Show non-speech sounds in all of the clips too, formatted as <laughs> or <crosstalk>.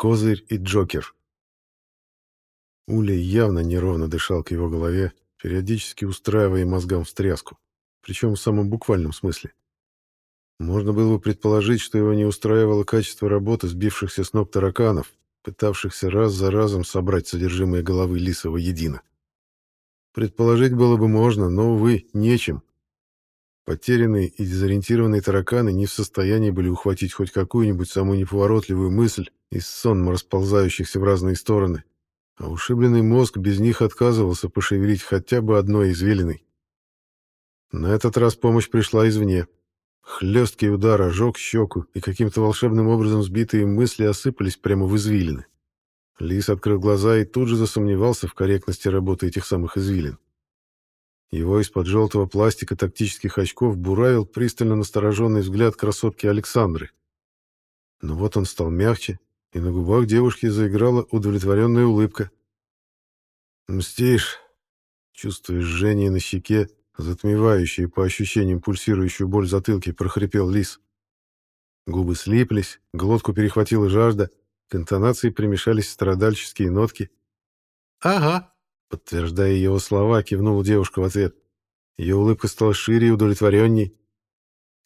Козырь и Джокер. Улей явно неровно дышал к его голове, периодически устраивая мозгам встряску, причем в самом буквальном смысле. Можно было бы предположить, что его не устраивало качество работы сбившихся с ног тараканов, пытавшихся раз за разом собрать содержимое головы Лиса воедино. Предположить было бы можно, но, увы, нечем. Потерянные и дезориентированные тараканы не в состоянии были ухватить хоть какую-нибудь самую неповоротливую мысль из сонма расползающихся в разные стороны, а ушибленный мозг без них отказывался пошевелить хотя бы одной извилиной. На этот раз помощь пришла извне. Хлесткий удар ожег щеку, и каким-то волшебным образом сбитые мысли осыпались прямо в извилины. Лис открыл глаза и тут же засомневался в корректности работы этих самых извилин. Его из-под желтого пластика тактических очков буравил пристально настороженный взгляд красотки Александры. Но вот он стал мягче, и на губах девушки заиграла удовлетворенная улыбка. «Мстишь?» Чувствуя жжение на щеке, затмевающее по ощущениям пульсирующую боль в затылке, прохрипел лис. Губы слиплись, глотку перехватила жажда, к интонации примешались страдальческие нотки. «Ага», — подтверждая его слова, кивнула девушка в ответ. Ее улыбка стала шире и удовлетворенней.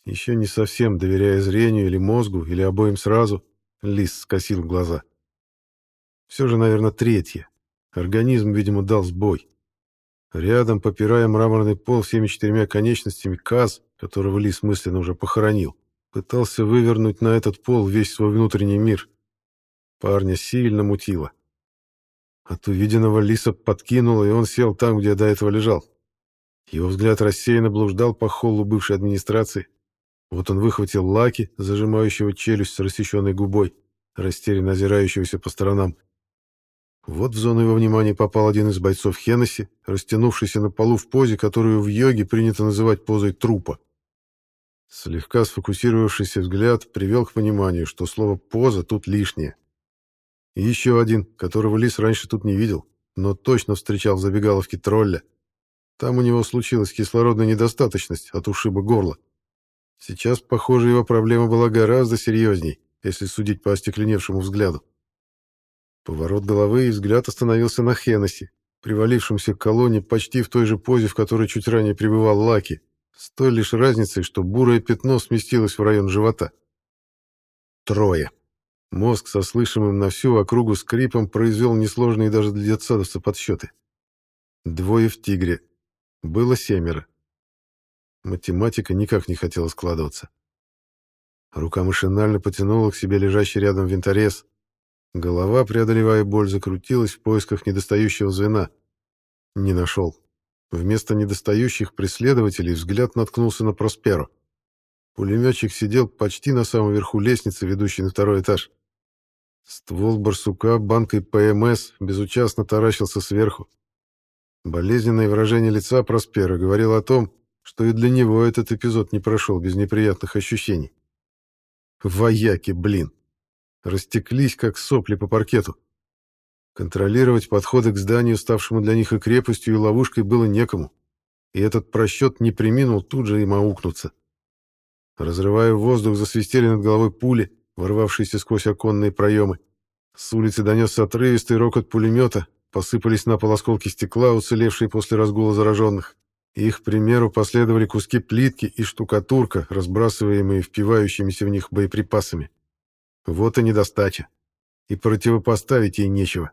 Еще не совсем доверяя зрению или мозгу, или обоим сразу, лис скосил глаза. Все же, наверное, третье. Организм, видимо, дал сбой. Рядом, попирая мраморный пол всеми четырьмя конечностями, Каз, которого Лис мысленно уже похоронил, пытался вывернуть на этот пол весь свой внутренний мир. Парня сильно мутило. От увиденного Лиса подкинуло, и он сел там, где до этого лежал. Его взгляд рассеянно блуждал по холлу бывшей администрации. Вот он выхватил Лаки, зажимающего челюсть с рассеченной губой, растерянно озирающегося по сторонам. Вот в зону его внимания попал один из бойцов Хеннесси, растянувшийся на полу в позе, которую в йоге принято называть позой трупа. Слегка сфокусировавшийся взгляд привел к пониманию, что слово «поза» тут лишнее. И еще один, которого Лис раньше тут не видел, но точно встречал в забегаловке тролля. Там у него случилась кислородная недостаточность от ушиба горла. Сейчас, похоже, его проблема была гораздо серьезней, если судить по остекленевшему взгляду. Поворот головы и взгляд остановился на Хеннесси, привалившемся к колонне почти в той же позе, в которой чуть ранее пребывал Лаки, с той лишь разницей, что бурое пятно сместилось в район живота. Трое. Мозг со слышимым на всю округу скрипом произвел несложные даже для детсадовца подсчеты. Двое в «Тигре». Было семеро. Математика никак не хотела складываться. Рука машинально потянула к себе лежащий рядом винторез, Голова, преодолевая боль, закрутилась в поисках недостающего звена. Не нашел. Вместо недостающих преследователей взгляд наткнулся на Просперо. Пулеметчик сидел почти на самом верху лестницы, ведущей на второй этаж. Ствол барсука банкой ПМС безучастно таращился сверху. Болезненное выражение лица Проспера говорило о том, что и для него этот эпизод не прошел без неприятных ощущений. Вояки, блин! растеклись, как сопли по паркету. Контролировать подходы к зданию, ставшему для них и крепостью, и ловушкой, было некому, и этот просчет не приминул тут же им аукнуться. Разрывая воздух, засвистели над головой пули, ворвавшиеся сквозь оконные проемы. С улицы донесся отрывистый рокот пулемета, посыпались на пол осколки стекла, уцелевшие после разгула зараженных. Их примеру последовали куски плитки и штукатурка, разбрасываемые впивающимися в них боеприпасами. Вот и недостача. И противопоставить ей нечего.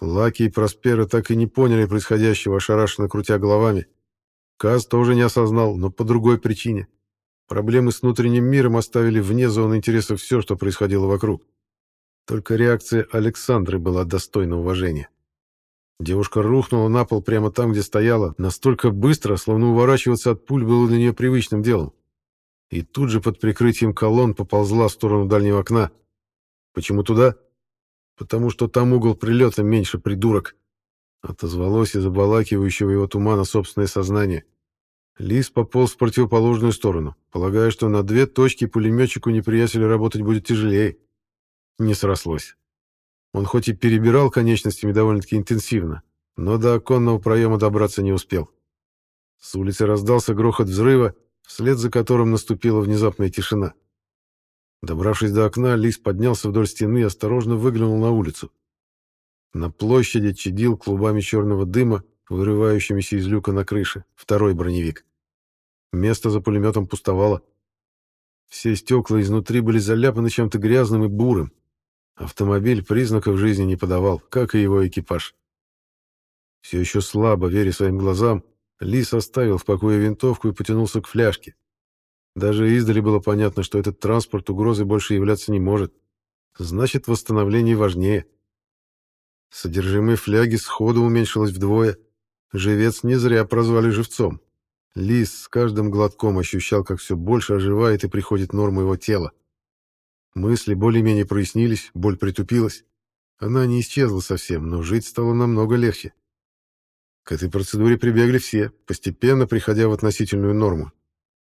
Лаки и Проспера так и не поняли происходящего, ошарашенно крутя головами. Каз тоже не осознал, но по другой причине. Проблемы с внутренним миром оставили вне зоны интереса все, что происходило вокруг. Только реакция Александры была достойна уважения. Девушка рухнула на пол прямо там, где стояла, настолько быстро, словно уворачиваться от пуль было для нее привычным делом и тут же под прикрытием колонн поползла в сторону дальнего окна. Почему туда? Потому что там угол прилета меньше, придурок. Отозвалось из обволакивающего его тумана собственное сознание. Лис пополз в противоположную сторону, полагая, что на две точки пулеметчику неприятеля работать будет тяжелее. Не срослось. Он хоть и перебирал конечностями довольно-таки интенсивно, но до оконного проема добраться не успел. С улицы раздался грохот взрыва, вслед за которым наступила внезапная тишина. Добравшись до окна, Лис поднялся вдоль стены и осторожно выглянул на улицу. На площади чадил клубами черного дыма, вырывающимися из люка на крыше, второй броневик. Место за пулеметом пустовало. Все стекла изнутри были заляпаны чем-то грязным и бурым. Автомобиль признаков жизни не подавал, как и его экипаж. Все еще слабо, веря своим глазам, Лис оставил в покое винтовку и потянулся к фляжке. Даже издали было понятно, что этот транспорт угрозой больше являться не может. Значит, восстановление важнее. Содержимое фляги сходу уменьшилось вдвое. Живец не зря прозвали живцом. Лис с каждым глотком ощущал, как все больше оживает и приходит норма его тела. Мысли более-менее прояснились, боль притупилась. Она не исчезла совсем, но жить стало намного легче. К этой процедуре прибегли все, постепенно приходя в относительную норму.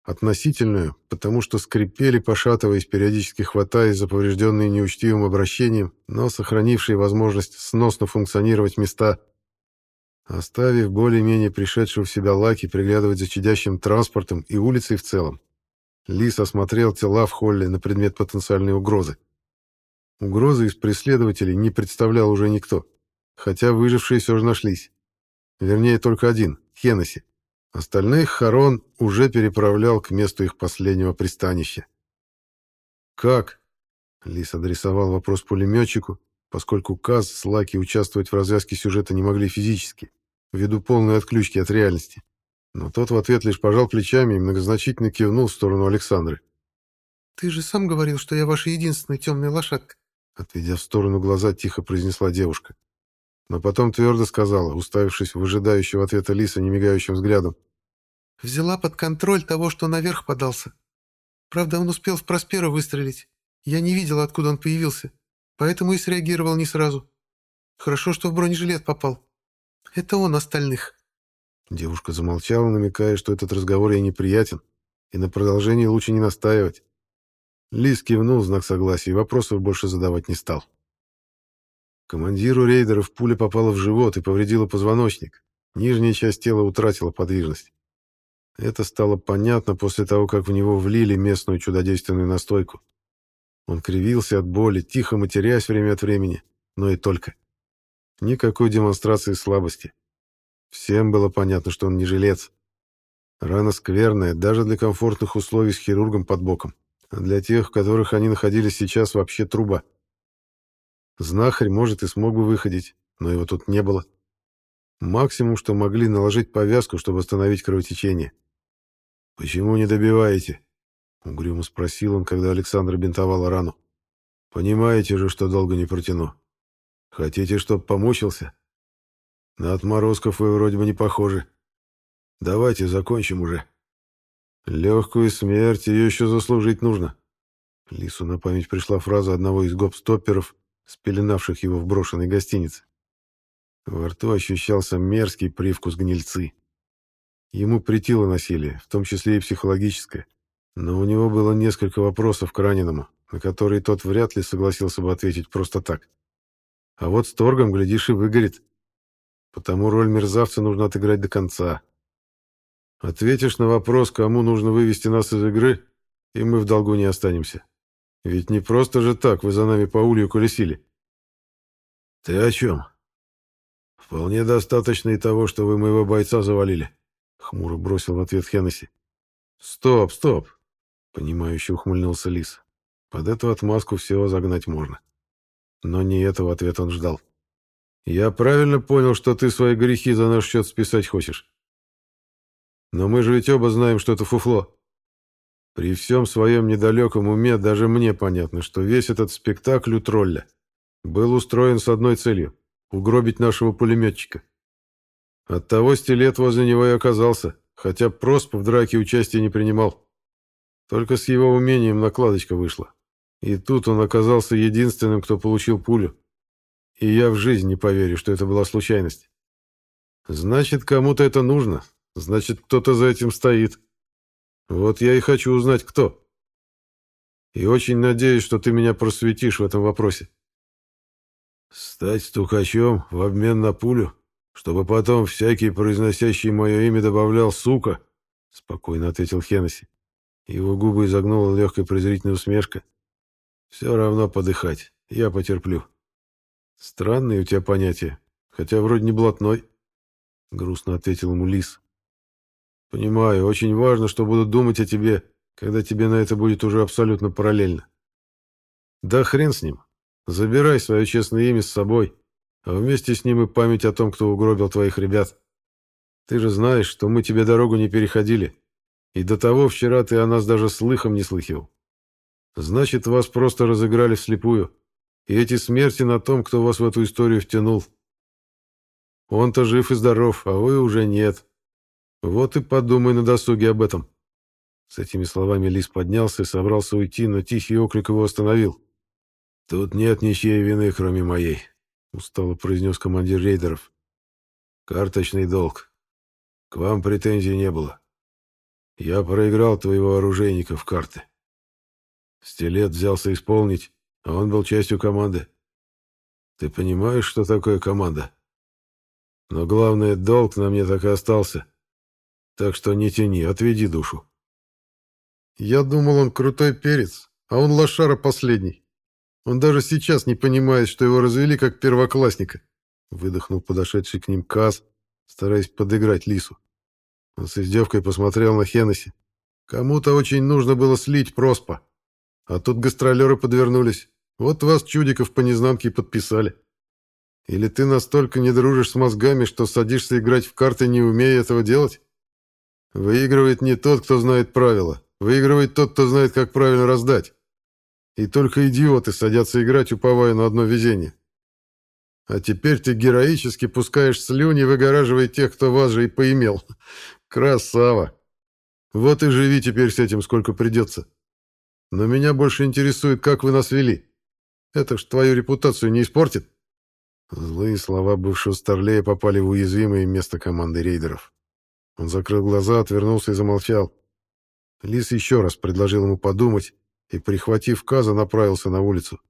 Относительную, потому что скрипели, пошатываясь, периодически хватаясь за поврежденные неучтивым обращением, но сохранившие возможность сносно функционировать места. Оставив более-менее пришедшего в себя Лаки приглядывать за чадящим транспортом и улицей в целом, Лис осмотрел тела в холле на предмет потенциальной угрозы. Угрозы из преследователей не представлял уже никто, хотя выжившие все же нашлись. Вернее, только один — Хеннесси. Остальных Харон уже переправлял к месту их последнего пристанища. «Как?» — Лис адресовал вопрос пулеметчику, поскольку Каз с Лаки участвовать в развязке сюжета не могли физически, ввиду полной отключки от реальности. Но тот в ответ лишь пожал плечами и многозначительно кивнул в сторону Александры. «Ты же сам говорил, что я ваша единственная темная лошадка», отведя в сторону глаза, тихо произнесла девушка но потом твердо сказала, уставившись в ожидающего ответа Лиса немигающим взглядом. «Взяла под контроль того, что наверх подался. Правда, он успел в Проспера выстрелить. Я не видела, откуда он появился, поэтому и среагировал не сразу. Хорошо, что в бронежилет попал. Это он остальных». Девушка замолчала, намекая, что этот разговор ей неприятен, и на продолжение лучше не настаивать. Лис кивнул в знак согласия и вопросов больше задавать не стал. Командиру рейдеров пуля попала в живот и повредила позвоночник. Нижняя часть тела утратила подвижность. Это стало понятно после того, как в него влили местную чудодейственную настойку. Он кривился от боли, тихо матерясь время от времени, но и только. Никакой демонстрации слабости. Всем было понятно, что он не жилец. Рана скверная, даже для комфортных условий с хирургом под боком. А для тех, в которых они находились сейчас, вообще труба. Знахарь, может, и смог бы выходить, но его тут не было. Максимум, что могли наложить повязку, чтобы остановить кровотечение. «Почему не добиваете?» — угрюмо спросил он, когда Александра бинтовала рану. «Понимаете же, что долго не протяну. Хотите, чтоб помучился? На отморозков вы вроде бы не похожи. Давайте закончим уже. Легкую смерть ее еще заслужить нужно». Лису на память пришла фраза одного из гоп-стопперов, спеленавших его в брошенной гостинице. Во рту ощущался мерзкий привкус гнильцы. Ему притило насилие, в том числе и психологическое, но у него было несколько вопросов к раненому, на которые тот вряд ли согласился бы ответить просто так. А вот с торгом, глядишь, и выгорит. Потому роль мерзавца нужно отыграть до конца. Ответишь на вопрос, кому нужно вывести нас из игры, и мы в долгу не останемся. Ведь не просто же так вы за нами по улью колесили. Ты о чем? Вполне достаточно и того, что вы моего бойца завалили. Хмуро бросил в ответ Хеннесси. Стоп, стоп. Понимающе ухмыльнулся Лис. Под эту отмазку всего загнать можно. Но не этого ответа он ждал. Я правильно понял, что ты свои грехи за наш счет списать хочешь? Но мы же ведь оба знаем, что это фуфло. При всем своем недалеком уме даже мне понятно, что весь этот спектакль у тролля был устроен с одной целью — угробить нашего пулеметчика. Оттого стилет возле него и оказался, хотя Просп в драке участия не принимал. Только с его умением накладочка вышла. И тут он оказался единственным, кто получил пулю. И я в жизнь не поверю, что это была случайность. Значит, кому-то это нужно. Значит, кто-то за этим стоит. Вот я и хочу узнать, кто. И очень надеюсь, что ты меня просветишь в этом вопросе. Стать стукачом в обмен на пулю, чтобы потом всякий, произносящий мое имя, добавлял «сука», — спокойно ответил Хеннесси. Его губы изогнула легкая презрительная усмешка. Все равно подыхать. Я потерплю. Странные у тебя понятия, хотя вроде не блатной. Грустно ответил ему Лис. Понимаю, очень важно, что будут думать о тебе, когда тебе на это будет уже абсолютно параллельно. Да хрен с ним. Забирай свое честное имя с собой, а вместе с ним и память о том, кто угробил твоих ребят. Ты же знаешь, что мы тебе дорогу не переходили, и до того вчера ты о нас даже слыхом не слыхивал. Значит, вас просто разыграли вслепую, и эти смерти на том, кто вас в эту историю втянул. Он-то жив и здоров, а вы уже нет. Вот и подумай на досуге об этом. С этими словами Лис поднялся и собрался уйти, но тихий окрик его остановил. «Тут нет ничьей вины, кроме моей», — устало произнес командир рейдеров. «Карточный долг. К вам претензий не было. Я проиграл твоего оружейника в карты. Стилет взялся исполнить, а он был частью команды. Ты понимаешь, что такое команда? Но главное, долг на мне так и остался. Так что не тяни, отведи душу. Я думал, он крутой перец, а он лошара последний. Он даже сейчас не понимает, что его развели как первоклассника. Выдохнул подошедший к ним Каз, стараясь подыграть Лису. Он с издевкой посмотрел на Хеннесси. Кому-то очень нужно было слить Проспа. А тут гастролеры подвернулись. Вот вас, чудиков, по незнанке подписали. Или ты настолько не дружишь с мозгами, что садишься играть в карты, не умея этого делать? Выигрывает не тот, кто знает правила. Выигрывает тот, кто знает, как правильно раздать. И только идиоты садятся играть, уповая на одно везение. А теперь ты героически пускаешь слюни, выгораживая тех, кто вас же и поимел. <laughs> Красава! Вот и живи теперь с этим, сколько придется. Но меня больше интересует, как вы нас вели. Это ж твою репутацию не испортит. Злые слова бывшего старлея попали в уязвимое место команды рейдеров. Он закрыл глаза, отвернулся и замолчал. Лис еще раз предложил ему подумать и, прихватив Каза, направился на улицу.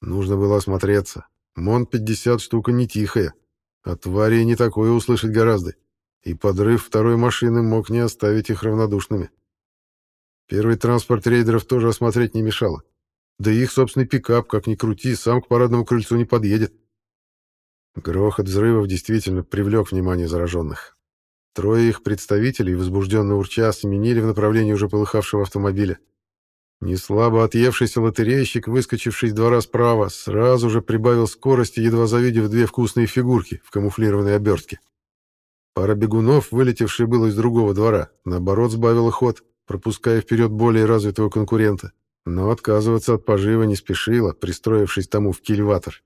Нужно было осмотреться. МОН-50 штука не тихая. От твари не такое услышать гораздо. И подрыв второй машины мог не оставить их равнодушными. Первый транспорт рейдеров тоже осмотреть не мешало. Да и их собственный пикап, как ни крути, сам к парадному крыльцу не подъедет. Грохот взрывов действительно привлек внимание зараженных. Трое их представителей, возбужденно урча, сменили в направлении уже полыхавшего автомобиля. Неслабо отъевшийся лотерейщик, выскочивший с двора справа, сразу же прибавил скорости, едва завидев две вкусные фигурки в камуфлированной обертке. Пара бегунов, вылетевшая было из другого двора, наоборот сбавила ход, пропуская вперед более развитого конкурента, но отказываться от пожива не спешила, пристроившись тому в кильватор.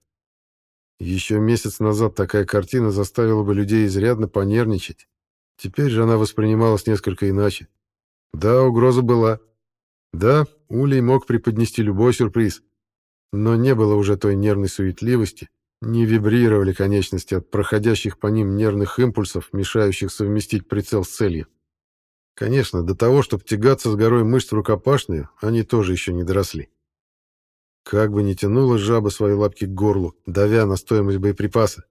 Еще месяц назад такая картина заставила бы людей изрядно понервничать. Теперь же она воспринималась несколько иначе. Да, угроза была. Да, Улей мог преподнести любой сюрприз. Но не было уже той нервной суетливости, не вибрировали конечности от проходящих по ним нервных импульсов, мешающих совместить прицел с целью. Конечно, до того, чтобы тягаться с горой мышц рукопашную, они тоже еще не доросли. Как бы ни тянула жаба свои лапки к горлу, давя на стоимость боеприпаса,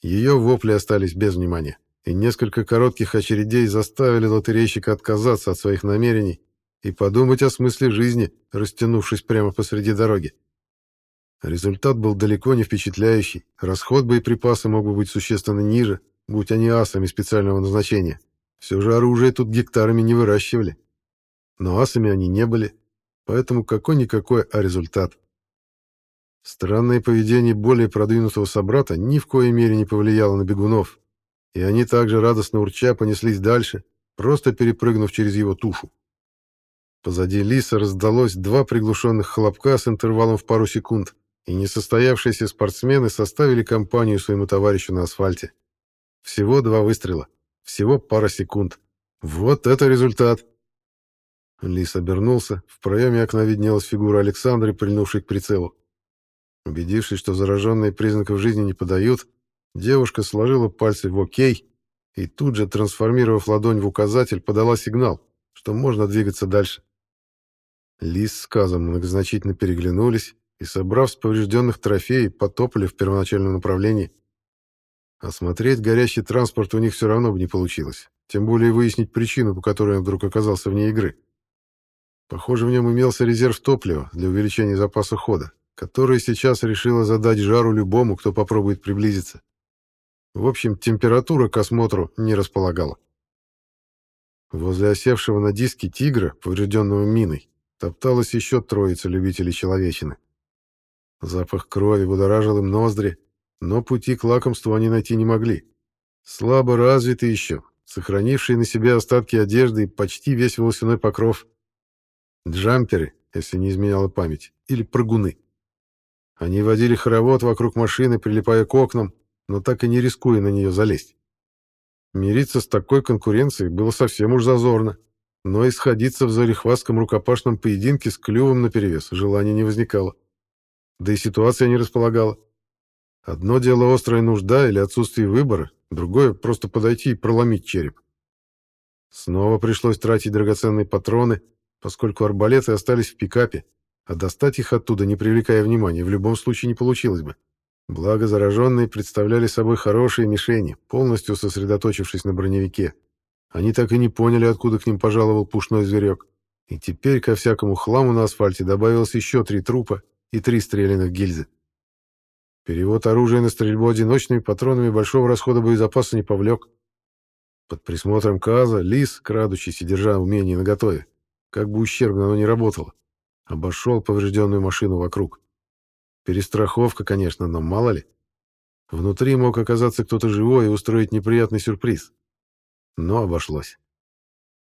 ее вопли остались без внимания и несколько коротких очередей заставили лотерейщика отказаться от своих намерений и подумать о смысле жизни, растянувшись прямо посреди дороги. Результат был далеко не впечатляющий, расход боеприпаса мог бы быть существенно ниже, будь они асами специального назначения. Все же оружие тут гектарами не выращивали. Но асами они не были, поэтому какой-никакой, а результат. Странное поведение более продвинутого собрата ни в коей мере не повлияло на бегунов, и они также радостно урча понеслись дальше, просто перепрыгнув через его тушу. Позади Лиса раздалось два приглушенных хлопка с интервалом в пару секунд, и несостоявшиеся спортсмены составили компанию своему товарищу на асфальте. Всего два выстрела, всего пара секунд. Вот это результат! Лис обернулся, в проеме окна виднелась фигура Александры, прильнувшей к прицелу. Убедившись, что зараженные признаков жизни не подают, Девушка сложила пальцы в «Окей» и тут же, трансформировав ладонь в указатель, подала сигнал, что можно двигаться дальше. Лис с Казом многозначительно переглянулись и, собрав с поврежденных трофеи, потопали в первоначальном направлении. Осмотреть горящий транспорт у них все равно бы не получилось, тем более выяснить причину, по которой он вдруг оказался вне игры. Похоже, в нем имелся резерв топлива для увеличения запаса хода, который сейчас решила задать жару любому, кто попробует приблизиться. В общем, температура к осмотру не располагала. Возле осевшего на диске тигра, поврежденного миной, топталась еще троица любителей человечины. Запах крови будоражил им ноздри, но пути к лакомству они найти не могли. Слабо развиты еще, сохранившие на себе остатки одежды и почти весь волосяной покров. Джамперы, если не изменяла память, или прыгуны. Они водили хоровод вокруг машины, прилипая к окнам, но так и не рискуя на нее залезть. Мириться с такой конкуренцией было совсем уж зазорно, но и сходиться в зарехвастском рукопашном поединке с клювом наперевес желания не возникало. Да и ситуация не располагала. Одно дело острая нужда или отсутствие выбора, другое — просто подойти и проломить череп. Снова пришлось тратить драгоценные патроны, поскольку арбалеты остались в пикапе, а достать их оттуда, не привлекая внимания, в любом случае не получилось бы. Благо, зараженные представляли собой хорошие мишени, полностью сосредоточившись на броневике. Они так и не поняли, откуда к ним пожаловал пушной зверек. И теперь ко всякому хламу на асфальте добавилось еще три трупа и три стрелянных гильзы. Перевод оружия на стрельбу одиночными патронами большого расхода боезапаса не повлек. Под присмотром Каза Лис, крадучийся, держа умение наготове, как бы ущербно оно ни работало, обошел поврежденную машину вокруг. Перестраховка, конечно, но мало ли. Внутри мог оказаться кто-то живой и устроить неприятный сюрприз. Но обошлось.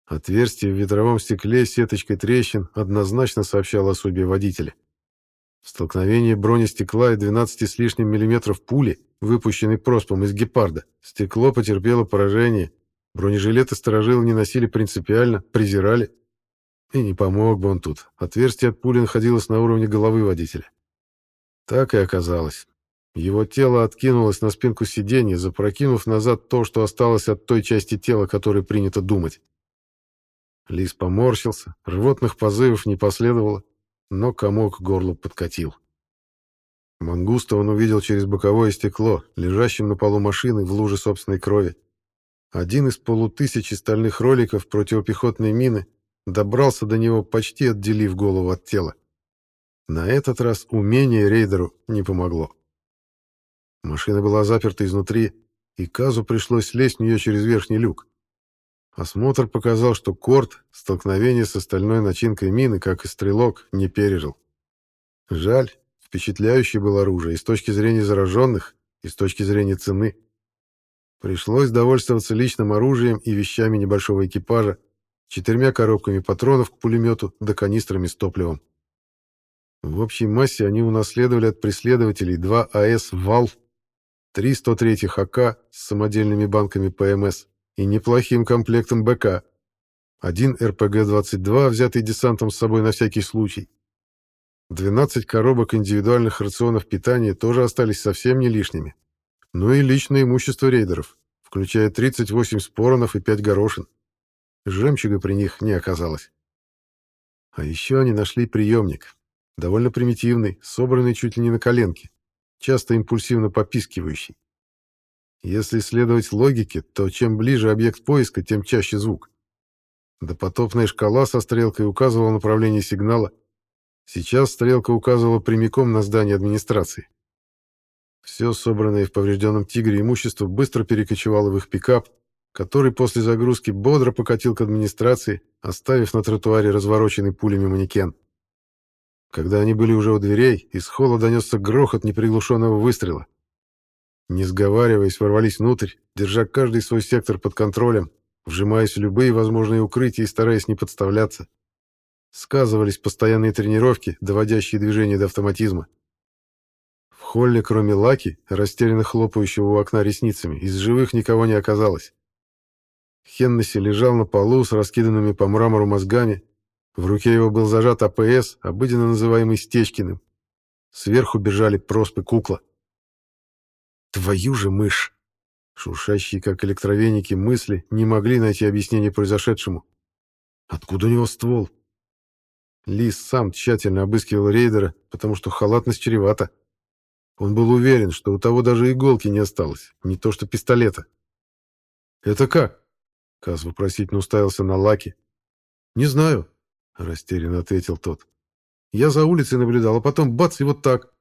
Отверстие в ветровом стекле с сеточкой трещин однозначно сообщало о судьбе водителя. В столкновении бронестекла и 12 с лишним миллиметров пули, выпущенной проспом из гепарда, стекло потерпело поражение, бронежилеты сторожилы не носили принципиально, презирали. И не помог бы он тут. Отверстие от пули находилось на уровне головы водителя. Так и оказалось. Его тело откинулось на спинку сиденья, запрокинув назад то, что осталось от той части тела, которой принято думать. Лис поморщился, рвотных позывов не последовало, но комок к горлу подкатил. Мангуста он увидел через боковое стекло, лежащим на полу машины в луже собственной крови. Один из полутысячи стальных роликов противопехотной мины добрался до него, почти отделив голову от тела. На этот раз умение рейдеру не помогло. Машина была заперта изнутри, и Казу пришлось лезть в нее через верхний люк. Осмотр показал, что Корт столкновение с остальной начинкой мины, как и стрелок, не пережил. Жаль, впечатляющее было оружие и с точки зрения зараженных, и с точки зрения цены. Пришлось довольствоваться личным оружием и вещами небольшого экипажа, четырьмя коробками патронов к пулемету да канистрами с топливом. В общей массе они унаследовали от преследователей два АС «Вал», три 103 АК с самодельными банками ПМС и неплохим комплектом БК, один РПГ-22, взятый десантом с собой на всякий случай. 12 коробок индивидуальных рационов питания тоже остались совсем не лишними. Ну и личное имущество рейдеров, включая 38 споронов и 5 горошин. Жемчуга при них не оказалось. А еще они нашли приемник, довольно примитивный, собранный чуть ли не на коленке, часто импульсивно попискивающий. Если следовать логике, то чем ближе объект поиска, тем чаще звук. Допотопная шкала со стрелкой указывала направление сигнала. Сейчас стрелка указывала прямиком на здание администрации. Все собранное в поврежденном «Тигре» имущество быстро перекочевало в их пикап, который после загрузки бодро покатил к администрации, оставив на тротуаре развороченный пулями манекен. Когда они были уже у дверей, из холла донесся грохот неприглушенного выстрела. Не сговариваясь, ворвались внутрь, держа каждый свой сектор под контролем, вжимаясь в любые возможные укрытия и стараясь не подставляться. Сказывались постоянные тренировки, доводящие движение до автоматизма. В холле, кроме Лаки, растерянно хлопающего у окна ресницами, из живых никого не оказалось. Хеннесси лежал на полу с раскиданными по мрамору мозгами. В руке его был зажат АПС, обыденно называемый Стечкиным. Сверху бежали проспы кукла. Твою же мышь! Шуршащие, как электровеники, мысли не могли найти объяснение произошедшему. Откуда у него ствол? Лис сам тщательно обыскивал рейдера, потому что халатность чревата. Он был уверен, что у того даже иголки не осталось, не то что пистолета. «Это как?» Каз вопросительно уставился на Лаки. «Не знаю», — растерянно ответил тот. Я за улицей наблюдал, а потом бац, и вот так.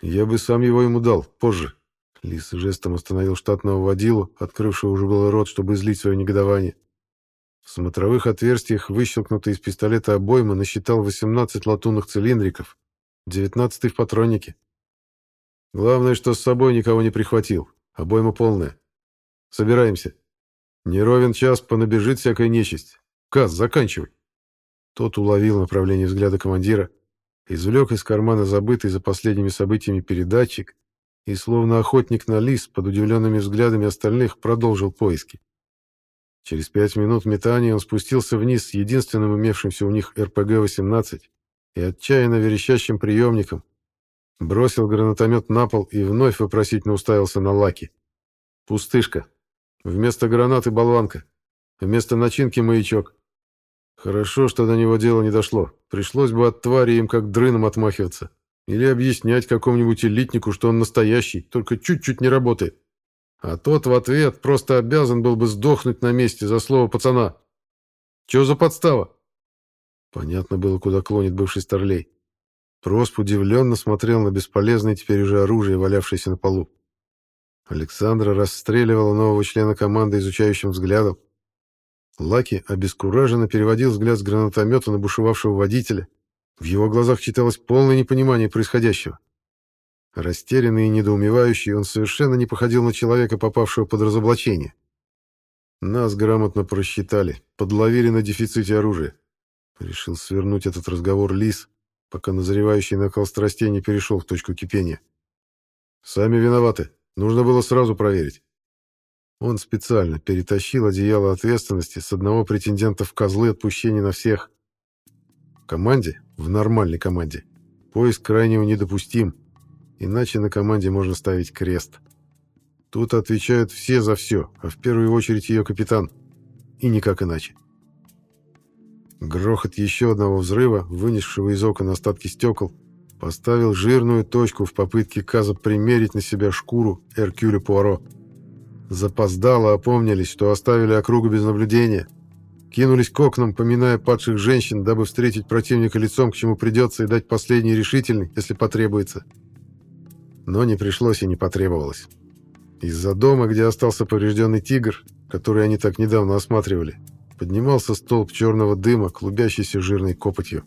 Я бы сам его ему дал, позже. Лис жестом остановил штатного водилу, открывшего уже было рот, чтобы излить свое негодование. В смотровых отверстиях, выщелкнутые из пистолета обоймы, насчитал 18 латунных цилиндриков, 19 в патроннике. Главное, что с собой никого не прихватил. Обойма полная. Собираемся. Не ровен час, понабежит всякая нечисть. Каз, заканчивай. Тот уловил направление взгляда командира, извлек из кармана забытый за последними событиями передатчик и, словно охотник на лис, под удивленными взглядами остальных, продолжил поиски. Через пять минут метания он спустился вниз с единственным имевшимся у них РПГ-18 и отчаянно верещащим приемником, бросил гранатомет на пол и вновь вопросительно уставился на Лаки. Пустышка. Вместо гранаты болванка. Вместо начинки маячок. Хорошо, что до него дело не дошло. Пришлось бы от твари им как дрыном отмахиваться. Или объяснять какому-нибудь элитнику, что он настоящий, только чуть-чуть не работает. А тот в ответ просто обязан был бы сдохнуть на месте за слово пацана. Чего за подстава? Понятно было, куда клонит бывший старлей. Просп удивленно смотрел на бесполезное теперь уже оружие, валявшееся на полу. Александра расстреливала нового члена команды изучающим взглядом. Лаки обескураженно переводил взгляд с гранатомета на бушевавшего водителя, в его глазах читалось полное непонимание происходящего. Растерянный и недоумевающий, он совершенно не походил на человека, попавшего под разоблачение. Нас грамотно просчитали, подловили на дефиците оружия. Решил свернуть этот разговор Лис, пока назревающий накал страстей не перешел в точку кипения. Сами виноваты. Нужно было сразу проверить. Он специально перетащил одеяло ответственности с одного претендента в козлы отпущения на всех. В команде в нормальной команде. Поиск крайнего недопустим, иначе на команде можно ставить крест. Тут отвечают все за все, а в первую очередь ее капитан. И никак иначе. Грохот еще одного взрыва, вынесшего из окон остатки стекол, поставил жирную точку в попытке Каза примерить на себя шкуру Эркюля Пуаро. Запоздало опомнились, что оставили округу без наблюдения — кинулись к окнам, поминая падших женщин, дабы встретить противника лицом, к чему придется, и дать последний решительный, если потребуется. Но не пришлось и не потребовалось. Из-за дома, где остался поврежденный тигр, который они так недавно осматривали, поднимался столб черного дыма, клубящийся жирной копотью.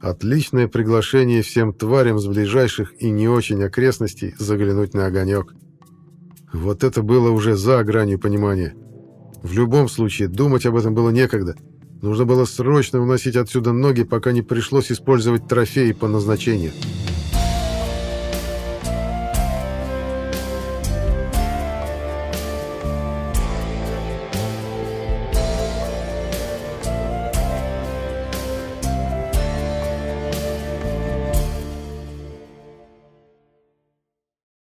Отличное приглашение всем тварям с ближайших и не очень окрестностей заглянуть на огонек. Вот это было уже за гранью понимания. В любом случае, думать об этом было некогда. Нужно было срочно уносить отсюда ноги, пока не пришлось использовать трофеи по назначению.